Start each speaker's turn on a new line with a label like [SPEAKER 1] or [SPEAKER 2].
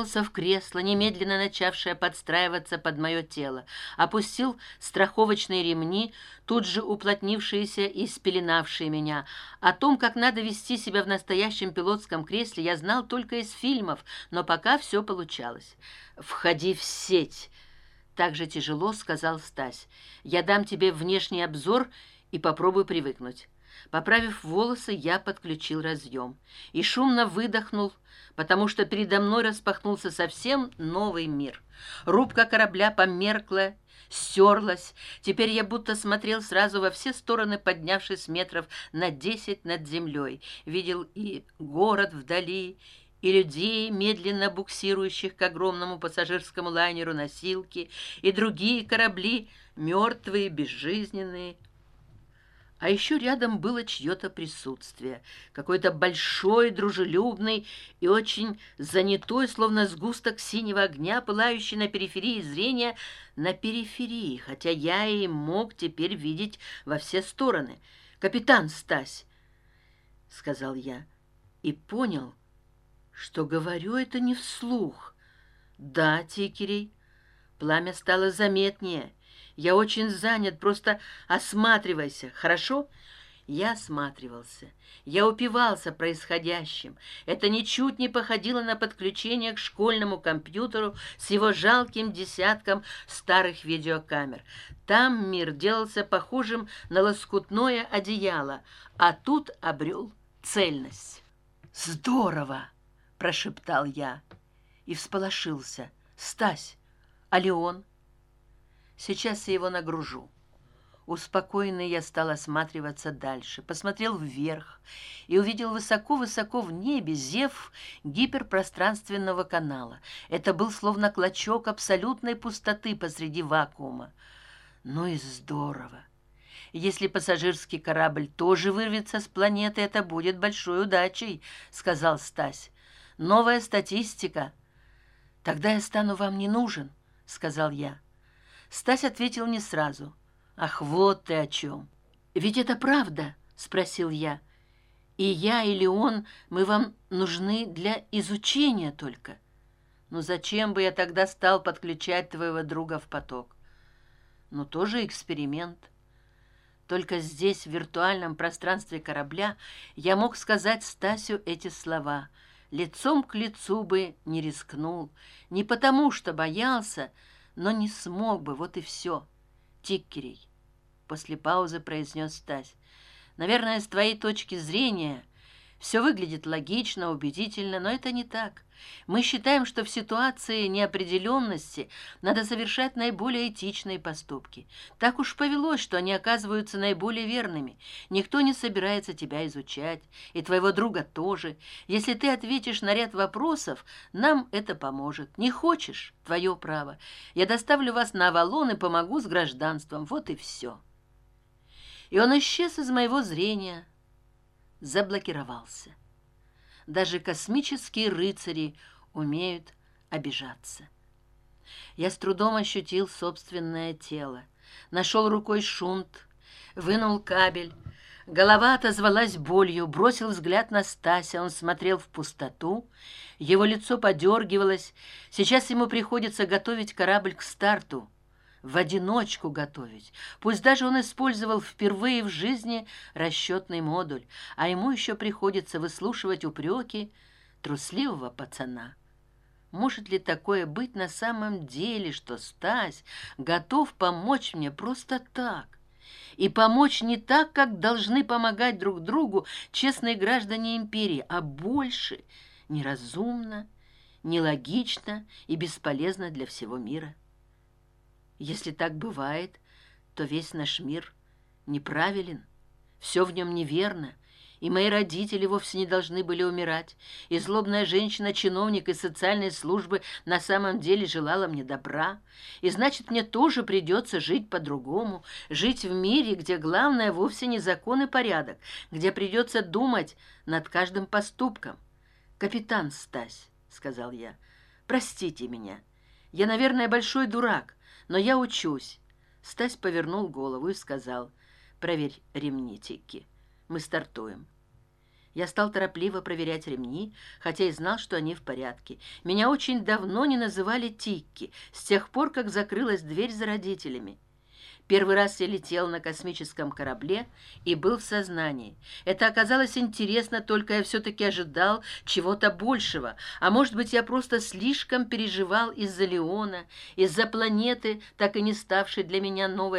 [SPEAKER 1] плюхнулся в кресло немедленно начавшее подстраиваться под мое тело опустил страховочные ремни тут же уплотнившиеся и спеленавшие меня. О том как надо вести себя в настоящем пилотском кресле я знал только из фильмов но пока все получалось. Входи в сеть так же тяжело сказал стась. Я дам тебе внешний обзор и попробуй привыкнуть поправив волосы я подключил разъем и шумно выдохнул потому что передо мной распахнулся совсем новый мир. Рубка корабля померкла стерлась. Теперь я будто смотрел сразу во все стороны поднявшись метров на десять над землей. Видел и город вдали и людей медленно буксирующих к огромному пассажирскому лайнеру носилки и другие корабли мертвые безжизненные а еще рядом было чье-то присутствие, какой-то большой, дружелюбный и очень занятой, словно сгусток синего огня, пылающий на периферии зрения, на периферии, хотя я и мог теперь видеть во все стороны. «Капитан Стась!» — сказал я, и понял, что говорю это не вслух. «Да, Тикерей». Пламя стало заметнее — я очень занят просто осматривайся хорошо? Я осматривался. Я упивался происходящим. Это ничуть не походило на подключение к школьному компьютеру с его жалким десятком старых видеокамер. Там мир делался похожим на лоскутное одеяло а тут обрел цельность. Здорово прошептал я. И всполошился. Стась а леон сейчас я его нагружу. Успокоенный я стал осматриваться дальше посмотрел вверх и увидел высоко высоко в небе зев гиперпространственного канала. Это был словно клочок абсолютной пустоты посреди вакуума. Ну и здорово! Если пассажирский корабль тоже вырвется с планеты это будет большой удачей сказал стась. Новая статистика. Тогда я стану вам не нужен сказал я стась ответил не сразу. Ах вот ты о чем ведь это правда спросил я. И я или он мы вам нужны для изучения только. Ну зачем бы я тогда стал подключать твоего друга в поток? Ну тоже эксперимент. Только здесь в виртуальном пространстве корабля я мог сказать стасю эти слова. Лицом к лицу бы не рискнул. Не потому что боялся но не смог бы вот и все тиккерей после паузы произнес стась. Наверное с твоей точки зрения все выглядит логично убедительно но это не так. Мы считаем что в ситуации неопределенности надо совершать наиболее этичные поступки. Так уж повелось что они оказываются наиболее верными. Никто не собирается тебя изучать и твоего друга тоже. Если ты ответишь на ряд вопросов нам это поможет. Не хочешь твое право. Я доставлю вас на авалон и помогу с гражданством. Вот и все и он исчез из моего зрения заблокировался. Даже космические рыцари умеют обижаться. Я с трудом ощутил собственное тело. Нашел рукой шунт вынул кабель. Голова отозвалась болью бросил взгляд на стася. Он смотрел в пустоту его лицо подергивалось. Сейчас ему приходится готовить корабль к старту в одиночку готовить. Пусть даже он использовал впервые в жизни расчетный модуль а ему еще приходится выслушивать упреки трусливого пацана. Может ли такое быть на самом деле что стась готов помочь мне просто так? И помочь не так как должны помогать друг другу честные граждане империи а больше неразумно нелогично и бесполезно для всего мира если так бывает то весь наш мир неправилен все в нем неверно и мои родители вовсе не должны были умирать и злобная женщина чиновник из социальной службы на самом деле желала мне добра и значит мне тоже придется жить по другому жить в мире где главное вовсе не закон и порядок где придется думать над каждым поступком. Капитан стась сказал я простите меня. Я наверное большой дурак но я учусь. Стась повернул голову и сказал проверь ремни тики мы стартуем я стал торопливо проверять ремни хотя и знал что они в порядке. Меня очень давно не называли тикки с тех пор как закрылась дверь за родителями первый раз я летел на космическом корабле и был в сознании. Это оказалось интересно только я все таки ожидал чего то большего. А может быть я просто слишком переживал из за леона из за планеты так и не ставшей для меня новой